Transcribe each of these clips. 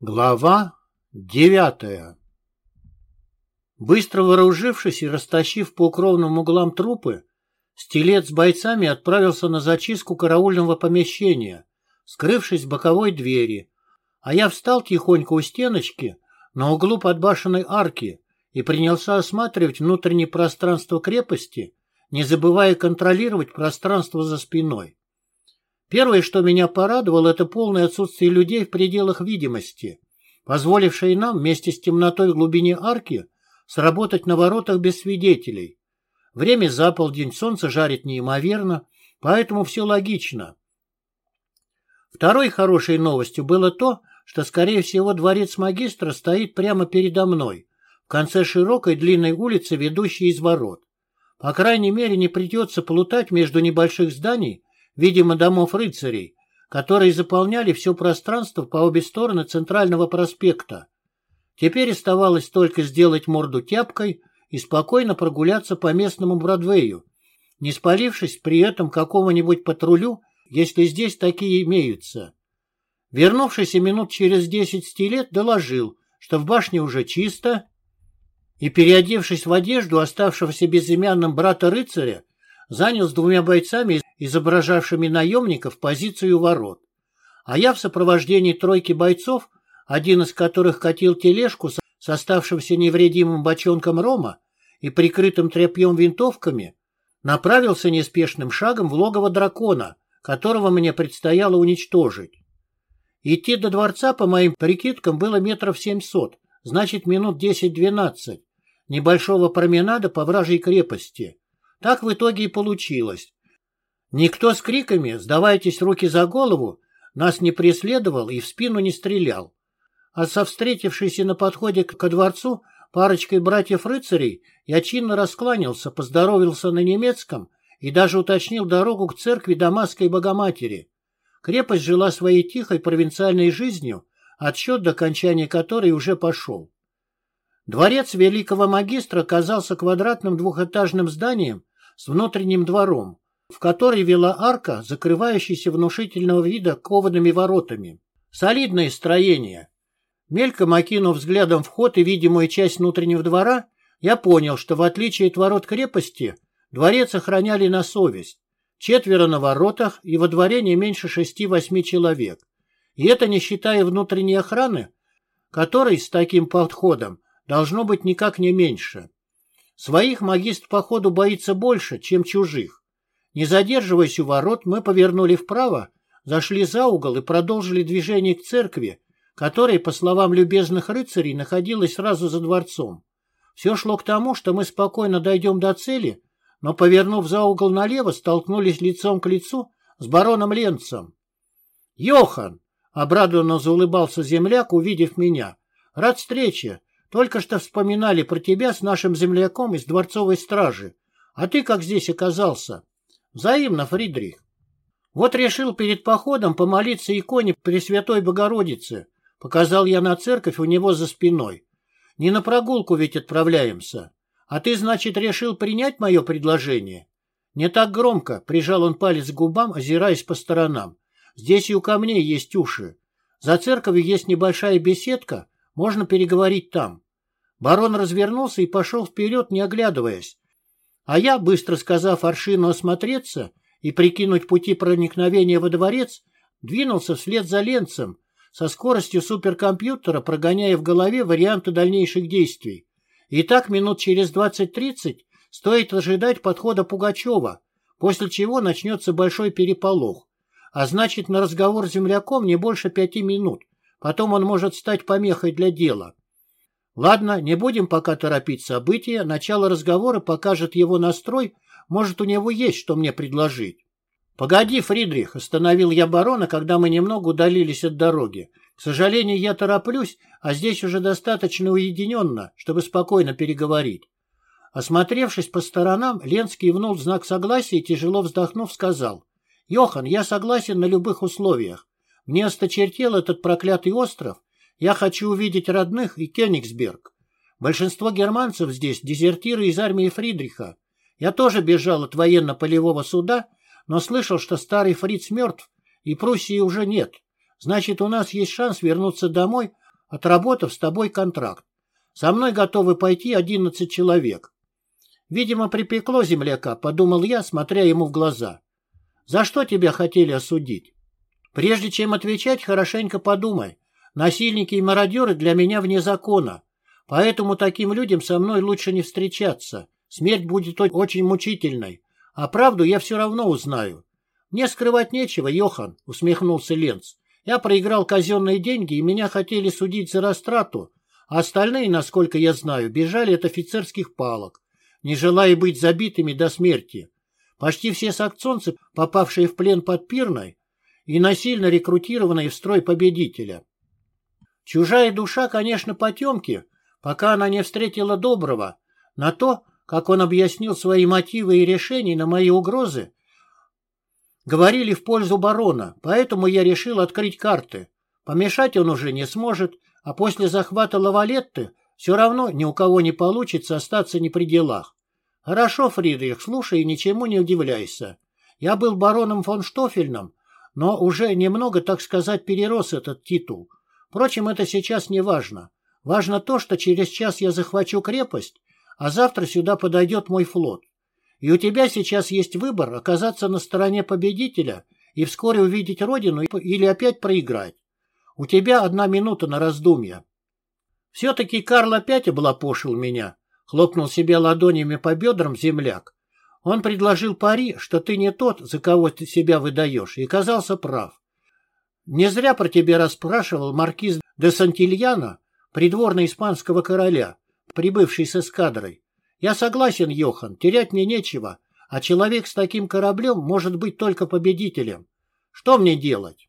Глава девятая Быстро вооружившись и растащив по укромным углам трупы, стилет с бойцами отправился на зачистку караульного помещения, скрывшись в боковой двери, а я встал тихонько у стеночки на углу подбашенной арки и принялся осматривать внутреннее пространство крепости, не забывая контролировать пространство за спиной. Первое, что меня порадовало, это полное отсутствие людей в пределах видимости, позволившее нам вместе с темнотой в глубине арки сработать на воротах без свидетелей. Время за полдень, солнце жарит неимоверно, поэтому все логично. Второй хорошей новостью было то, что, скорее всего, дворец магистра стоит прямо передо мной, в конце широкой длинной улицы, ведущей из ворот. По крайней мере, не придется плутать между небольших зданий, видимо, домов рыцарей, которые заполняли все пространство по обе стороны центрального проспекта. Теперь оставалось только сделать морду тяпкой и спокойно прогуляться по местному Бродвею, не спалившись при этом какому-нибудь патрулю, если здесь такие имеются. Вернувшийся минут через десять стилет доложил, что в башне уже чисто, и, переодевшись в одежду оставшегося безымянным брата рыцаря, занял с двумя бойцами, изображавшими наемников, позицию ворот. А я в сопровождении тройки бойцов, один из которых катил тележку с оставшимся невредимым бочонком рома и прикрытым тряпьем винтовками, направился неспешным шагом в логово дракона, которого мне предстояло уничтожить. Идти до дворца, по моим прикидкам, было метров семьсот, значит, минут десять-двенадцать, небольшого променада по вражьей крепости. Так в итоге и получилось. Никто с криками «Сдавайтесь руки за голову!» нас не преследовал и в спину не стрелял. А со встретившейся на подходе ко дворцу парочкой братьев-рыцарей я чинно раскланялся, поздоровился на немецком и даже уточнил дорогу к церкви Дамасской Богоматери. Крепость жила своей тихой провинциальной жизнью, отсчет до окончания которой уже пошел. Дворец великого магистра казался квадратным двухэтажным зданием с внутренним двором, в который вела арка, закрывающаяся внушительного вида коваными воротами. Солидное строение. Мельком окинув взглядом вход и видимую часть внутреннего двора, я понял, что в отличие от ворот крепости, дворец охраняли на совесть. Четверо на воротах и во дворе не меньше шести-восьми человек. И это не считая внутренней охраны, которой с таким подходом должно быть никак не меньше. Своих магистр, походу, боится больше, чем чужих. Не задерживаясь у ворот, мы повернули вправо, зашли за угол и продолжили движение к церкви, которая, по словам любезных рыцарей, находилась сразу за дворцом. Все шло к тому, что мы спокойно дойдем до цели, но, повернув за угол налево, столкнулись лицом к лицу с бароном Ленцем. «Йохан!» — обрадованно заулыбался земляк, увидев меня. «Рад встрече. Только что вспоминали про тебя с нашим земляком из дворцовой стражи. А ты как здесь оказался? Взаимно, Фридрих. Вот решил перед походом помолиться иконе Пресвятой Богородицы. Показал я на церковь у него за спиной. Не на прогулку ведь отправляемся. А ты, значит, решил принять мое предложение? Не так громко, прижал он палец к губам, озираясь по сторонам. Здесь и у камней есть уши. За церковью есть небольшая беседка, можно переговорить там. Барон развернулся и пошел вперед, не оглядываясь. А я, быстро сказав Аршину осмотреться и прикинуть пути проникновения во дворец, двинулся вслед за Ленцем, со скоростью суперкомпьютера прогоняя в голове варианты дальнейших действий. И так минут через 20-30 стоит ожидать подхода Пугачева, после чего начнется большой переполох. А значит, на разговор с земляком не больше пяти минут. Потом он может стать помехой для дела. Ладно, не будем пока торопить события. Начало разговора покажет его настрой. Может, у него есть что мне предложить. «Погоди, Фридрих!» — остановил я барона, когда мы немного удалились от дороги. «К сожалению, я тороплюсь, а здесь уже достаточно уединенно, чтобы спокойно переговорить». Осмотревшись по сторонам, Ленский внул знак согласия и, тяжело вздохнув, сказал. «Йохан, я согласен на любых условиях. Мне осточертел этот проклятый остров. Я хочу увидеть родных и Кёнигсберг. Большинство германцев здесь – дезертиры из армии Фридриха. Я тоже бежал от военно-полевого суда, но слышал, что старый фриц мертв, и Пруссии уже нет. Значит, у нас есть шанс вернуться домой, отработав с тобой контракт. Со мной готовы пойти одиннадцать человек. Видимо, припекло земляка, подумал я, смотря ему в глаза. За что тебя хотели осудить? Прежде чем отвечать, хорошенько подумай. Насильники и мародеры для меня вне закона. Поэтому таким людям со мной лучше не встречаться. Смерть будет очень мучительной. А правду я все равно узнаю. Мне скрывать нечего, Йохан, усмехнулся Ленц. Я проиграл казенные деньги, и меня хотели судить за растрату, а остальные, насколько я знаю, бежали от офицерских палок, не желая быть забитыми до смерти. Почти все саксонцы, попавшие в плен под Пирной, и насильно рекрутированные в строй победителя. Чужая душа, конечно, потемки, пока она не встретила доброго. На то, как он объяснил свои мотивы и решения на мои угрозы, говорили в пользу барона, поэтому я решил открыть карты. Помешать он уже не сможет, а после захвата Лавалетты все равно ни у кого не получится остаться не при делах. Хорошо, Фридрих, слушай и ничему не удивляйся. Я был бароном фон Штофельном, но уже немного, так сказать, перерос этот титул. Впрочем, это сейчас не важно. Важно то, что через час я захвачу крепость, а завтра сюда подойдет мой флот. И у тебя сейчас есть выбор оказаться на стороне победителя и вскоре увидеть родину или опять проиграть. У тебя одна минута на раздумье. Все-таки Карл опять облапошил меня, хлопнул себе ладонями по бедрам земляк. Он предложил пари, что ты не тот, за кого ты себя выдаешь, и казался прав. Не зря про тебя расспрашивал маркиз де Сантильяно, придворный испанского короля, прибывший с эскадрой. Я согласен, Йохан, терять мне нечего, а человек с таким кораблем может быть только победителем. Что мне делать?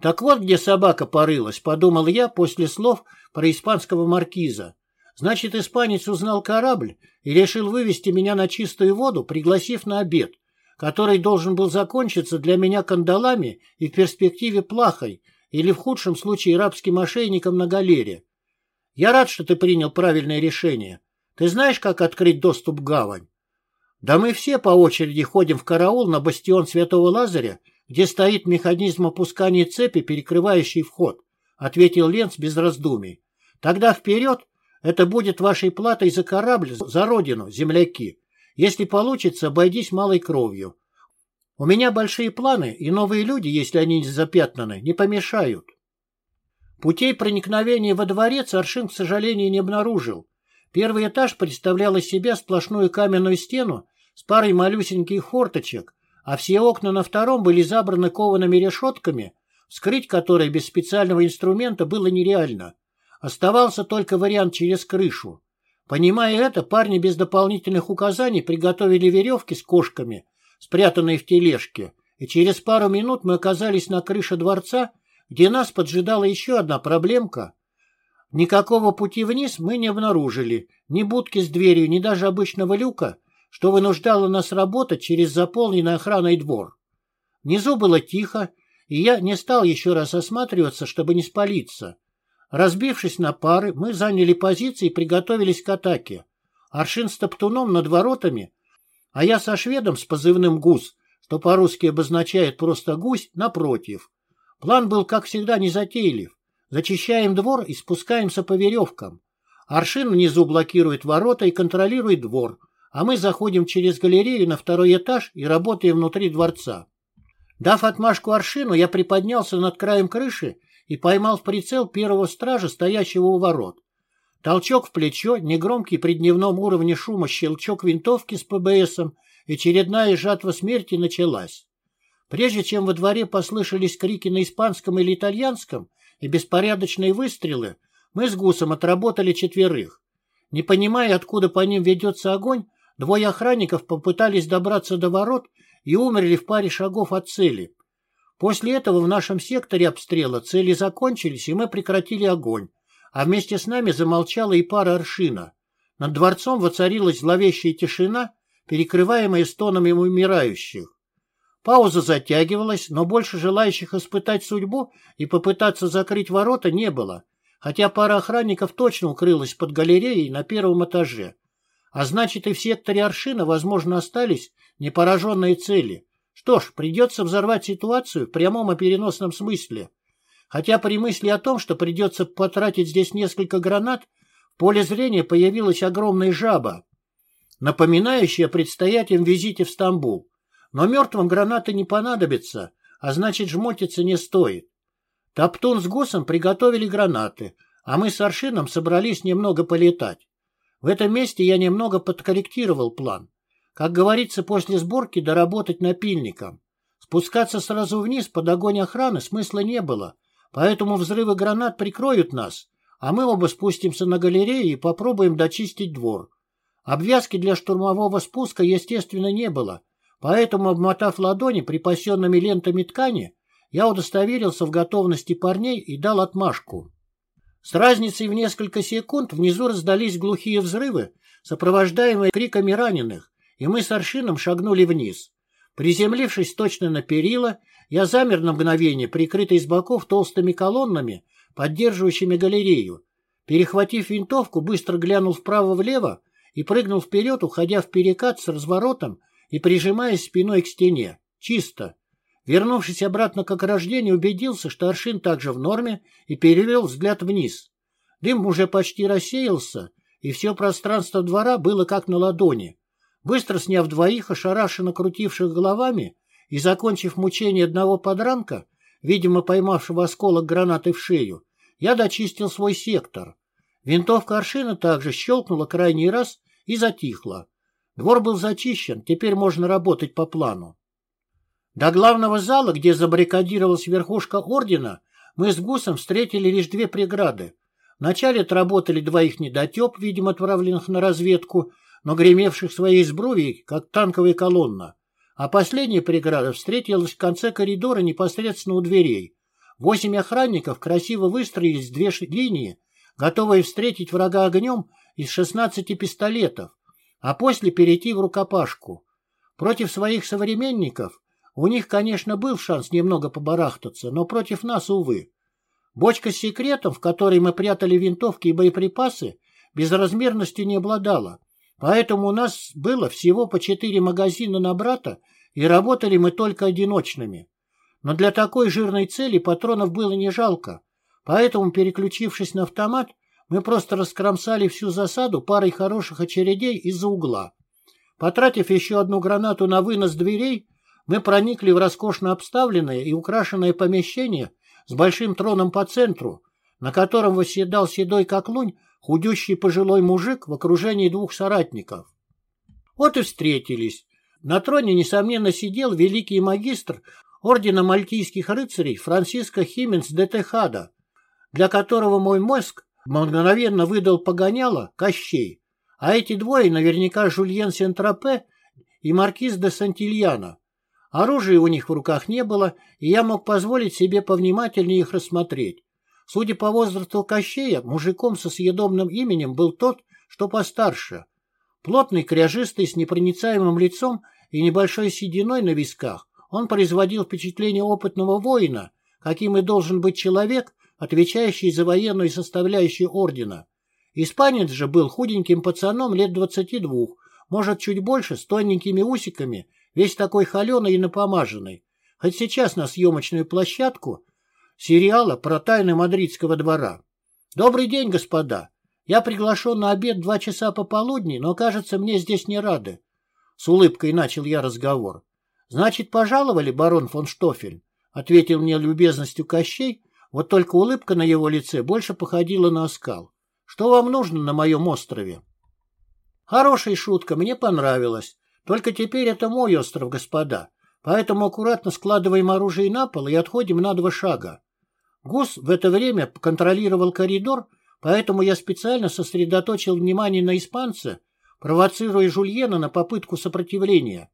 Так вот где собака порылась, подумал я после слов про испанского маркиза. Значит, испанец узнал корабль и решил вывести меня на чистую воду, пригласив на обед, который должен был закончиться для меня кандалами и в перспективе плахой или в худшем случае рабским ошейником на галере. Я рад, что ты принял правильное решение. Ты знаешь, как открыть доступ в гавань? Да мы все по очереди ходим в караул на бастион Святого Лазаря где стоит механизм опускания цепи, перекрывающий вход, — ответил Ленц без раздумий. — Тогда вперед! Это будет вашей платой за корабль, за родину, земляки. Если получится, обойдись малой кровью. У меня большие планы, и новые люди, если они не запятнаны, не помешают. Путей проникновения во дворец Аршин, к сожалению, не обнаружил. Первый этаж представлял из себя сплошную каменную стену с парой малюсеньких форточек, а все окна на втором были забраны коваными решетками, вскрыть которые без специального инструмента было нереально. Оставался только вариант через крышу. Понимая это, парни без дополнительных указаний приготовили веревки с кошками, спрятанные в тележке, и через пару минут мы оказались на крыше дворца, где нас поджидала еще одна проблемка. Никакого пути вниз мы не обнаружили, ни будки с дверью, ни даже обычного люка, что вынуждало нас работать через заполненный охраной двор. Внизу было тихо, и я не стал еще раз осматриваться, чтобы не спалиться. Разбившись на пары, мы заняли позиции и приготовились к атаке. Аршин с топтуном над воротами, а я со шведом с позывным «Гус», что по-русски обозначает просто «гусь», напротив. План был, как всегда, незатейлив. Зачищаем двор и спускаемся по веревкам. Аршин внизу блокирует ворота и контролирует двор, а мы заходим через галерею на второй этаж и работаем внутри дворца. Дав отмашку Аршину, я приподнялся над краем крыши и поймал в прицел первого стража, стоящего у ворот. Толчок в плечо, негромкий при дневном уровне шума щелчок винтовки с ПБСом, и очередная жатва смерти началась. Прежде чем во дворе послышались крики на испанском или итальянском и беспорядочные выстрелы, мы с Гусом отработали четверых. Не понимая, откуда по ним ведется огонь, Двое охранников попытались добраться до ворот и умерли в паре шагов от цели. После этого в нашем секторе обстрела цели закончились, и мы прекратили огонь, а вместе с нами замолчала и пара аршина. Над дворцом воцарилась зловещая тишина, перекрываемая стонами умирающих. Пауза затягивалась, но больше желающих испытать судьбу и попытаться закрыть ворота не было, хотя пара охранников точно укрылась под галереей на первом этаже. А значит, и в секторе Аршина, возможно, остались непораженные цели. Что ж, придется взорвать ситуацию в прямом и переносном смысле. хотя при мысли о том, что придется потратить здесь несколько гранат, в поле зрения появилась огромная жаба, напоминающая о предстоятельном визите в Стамбул. Но мертвым гранаты не понадобятся, а значит жмотиться не стоит. Топтун с Гусом приготовили гранаты, а мы с Аршином собрались немного полетать. В этом месте я немного подкорректировал план. Как говорится, после сборки доработать напильником. Спускаться сразу вниз под огонь охраны смысла не было, поэтому взрывы гранат прикроют нас, а мы оба спустимся на галерею и попробуем дочистить двор. Обвязки для штурмового спуска, естественно, не было, поэтому, обмотав ладони припасенными лентами ткани, я удостоверился в готовности парней и дал отмашку. С разницей в несколько секунд внизу раздались глухие взрывы, сопровождаемые криками раненых, и мы с Аршином шагнули вниз. Приземлившись точно на перила, я замер на мгновение, прикрытый с боков толстыми колоннами, поддерживающими галерею. Перехватив винтовку, быстро глянул вправо-влево и прыгнул вперед, уходя в перекат с разворотом и прижимаясь спиной к стене. Чисто. Вернувшись обратно к ограждению, убедился, что аршин также в норме, и перевел взгляд вниз. Дым уже почти рассеялся, и все пространство двора было как на ладони. Быстро сняв двоих, ошарашенно крутивших головами, и, закончив мучение одного подранка, видимо, поймавшего осколок гранаты в шею, я дочистил свой сектор. Винтовка Аршина также щелкнула крайний раз и затихла. Двор был зачищен, теперь можно работать по плану. До главного зала, где забаррикадировалась верхушка ордена, мы с Гусом встретили лишь две преграды. Вначале отработали двоих недотеп, видимо, отправленных на разведку, но гремевших своей сбрувей, как танковая колонна. А последняя преграда встретилась в конце коридора непосредственно у дверей. Восемь охранников красиво выстроились в две линии, готовые встретить врага огнем из шестнадцати пистолетов, а после перейти в рукопашку. Против своих современников у них, конечно, был шанс немного побарахтаться, но против нас, увы. Бочка с секретом, в которой мы прятали винтовки и боеприпасы, безразмерностью не обладала, поэтому у нас было всего по четыре магазина на брата, и работали мы только одиночными. Но для такой жирной цели патронов было не жалко, поэтому, переключившись на автомат, мы просто раскромсали всю засаду парой хороших очередей из-за угла. Потратив еще одну гранату на вынос дверей, мы проникли в роскошно обставленное и украшенное помещение с большим троном по центру, на котором восседал седой как лунь худющий пожилой мужик в окружении двух соратников. Вот и встретились. На троне, несомненно, сидел великий магистр ордена мальтийских рыцарей Франциско Хименс де Техада, для которого мой мозг мгновенно выдал погоняло Кощей, а эти двое наверняка Жульен Сентропе и Маркиз де Сантильяна. Оружия у них в руках не было, и я мог позволить себе повнимательнее их рассмотреть. Судя по возрасту Кощея, мужиком со съедобным именем был тот, что постарше. Плотный, кряжистый, с непроницаемым лицом и небольшой сединой на висках, он производил впечатление опытного воина, каким и должен быть человек, отвечающий за военную составляющую ордена. Испанец же был худеньким пацаном лет двадцати двух, может, чуть больше, с тоненькими усиками весь такой холеный и напомаженный. Хоть сейчас на съемочную площадку сериала про тайны мадридского двора. «Добрый день, господа. Я приглашен на обед два часа пополудни, но, кажется, мне здесь не рады». С улыбкой начал я разговор. «Значит, пожаловали, барон фон Штофель?» Ответил мне любезностью Кощей, вот только улыбка на его лице больше походила на оскал. «Что вам нужно на моем острове?» Хорошая шутка, мне понравилась. Только теперь это мой остров, господа. Поэтому аккуратно складываем оружие на пол и отходим на два шага. Гус в это время контролировал коридор, поэтому я специально сосредоточил внимание на испанце, провоцируя Жульена на попытку сопротивления.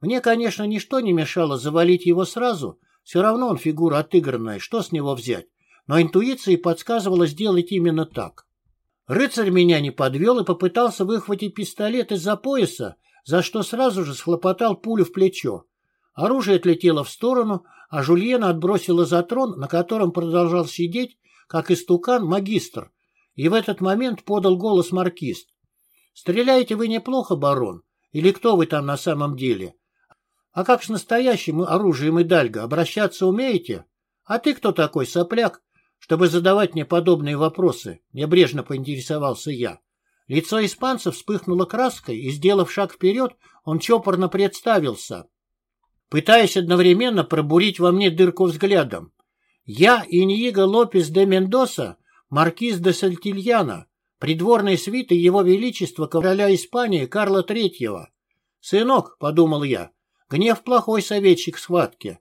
Мне, конечно, ничто не мешало завалить его сразу, все равно он фигура отыгранная, что с него взять, но интуиция подсказывала сделать именно так. Рыцарь меня не подвел и попытался выхватить пистолет из-за пояса, за что сразу же схлопотал пулю в плечо. Оружие отлетело в сторону, а Жульена отбросила за трон, на котором продолжал сидеть, как истукан, магистр, и в этот момент подал голос маркист. «Стреляете вы неплохо, барон? Или кто вы там на самом деле? А как с настоящим оружием и дальго, обращаться умеете?» «А ты кто такой, сопляк, чтобы задавать мне подобные вопросы?» — небрежно поинтересовался я. Лицо испанца вспыхнуло краской, и, сделав шаг вперед, он чопорно представился, пытаясь одновременно пробурить во мне дырку взглядом. «Я Иньиго Лопес де Мендоса, маркиз де Сальтильяна, придворной свиты Его Величества короля Испании Карла Третьего. Сынок, — подумал я, — гнев плохой советчик схватки.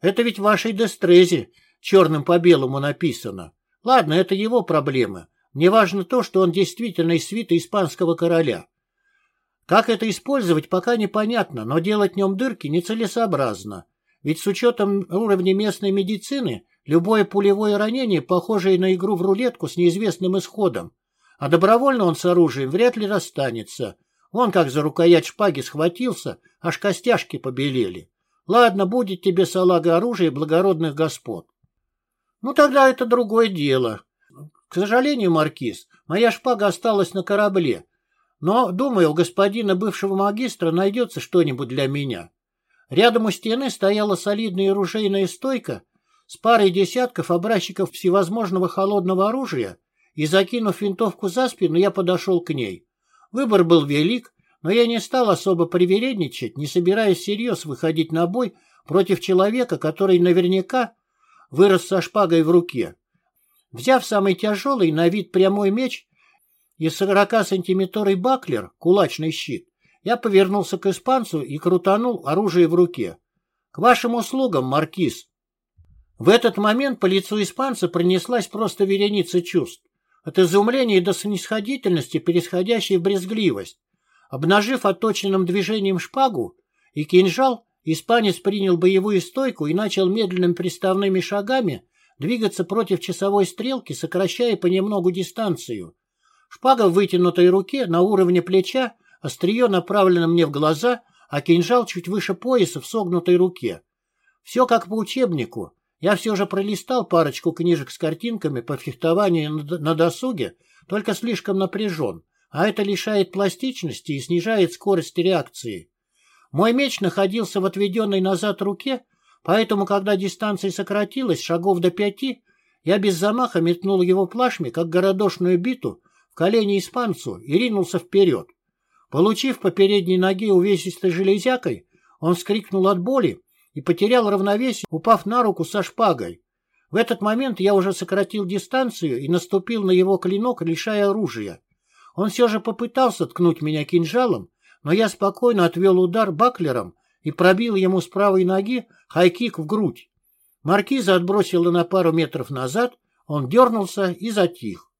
Это ведь в вашей Дестрезе черным по белому написано. Ладно, это его проблемы. Мне важно то, что он действительно из свита испанского короля. Как это использовать, пока непонятно, но делать в нем дырки нецелесообразно. Ведь с учетом уровня местной медицины, любое пулевое ранение, похожее на игру в рулетку с неизвестным исходом. А добровольно он с оружием вряд ли расстанется. Он как за рукоять шпаги схватился, аж костяшки побелели. Ладно, будет тебе, салага, оружие благородных господ. Ну тогда это другое дело. К сожалению, Маркиз, моя шпага осталась на корабле. Но, думаю, у господина бывшего магистра найдется что-нибудь для меня. Рядом у стены стояла солидная оружейная стойка с парой десятков образчиков всевозможного холодного оружия, и, закинув винтовку за спину, я подошел к ней. Выбор был велик, но я не стал особо привередничать, не собираясь всерьез выходить на бой против человека, который наверняка вырос со шпагой в руке. Взяв самый тяжелый на вид прямой меч и 40-сантиметровый баклер, кулачный щит, я повернулся к испанцу и крутанул оружие в руке. «К вашим услугам, маркиз!» В этот момент по лицу испанца пронеслась просто вереница чувств. От изумления до снисходительности, пересходящей в брезгливость. Обнажив отточенным движением шпагу и кинжал, испанец принял боевую стойку и начал медленными приставными шагами двигаться против часовой стрелки, сокращая понемногу дистанцию. Шпага в вытянутой руке на уровне плеча, острие направлено мне в глаза, а кинжал чуть выше пояса в согнутой руке. Все как по учебнику. Я все же пролистал парочку книжек с картинками по фехтованию на досуге, только слишком напряжен, а это лишает пластичности и снижает скорость реакции. Мой меч находился в отведенной назад руке, Поэтому, когда дистанция сократилась шагов до пяти, я без замаха метнул его плашми, как городошную биту, в колени испанцу и ринулся вперед. Получив по передней ноге увесистой железякой, он вскрикнул от боли и потерял равновесие, упав на руку со шпагой. В этот момент я уже сократил дистанцию и наступил на его клинок, лишая оружия. Он все же попытался ткнуть меня кинжалом, но я спокойно отвел удар баклером и пробил ему с правой ноги хайкик в грудь. Маркиза отбросила на пару метров назад, он дернулся и затих.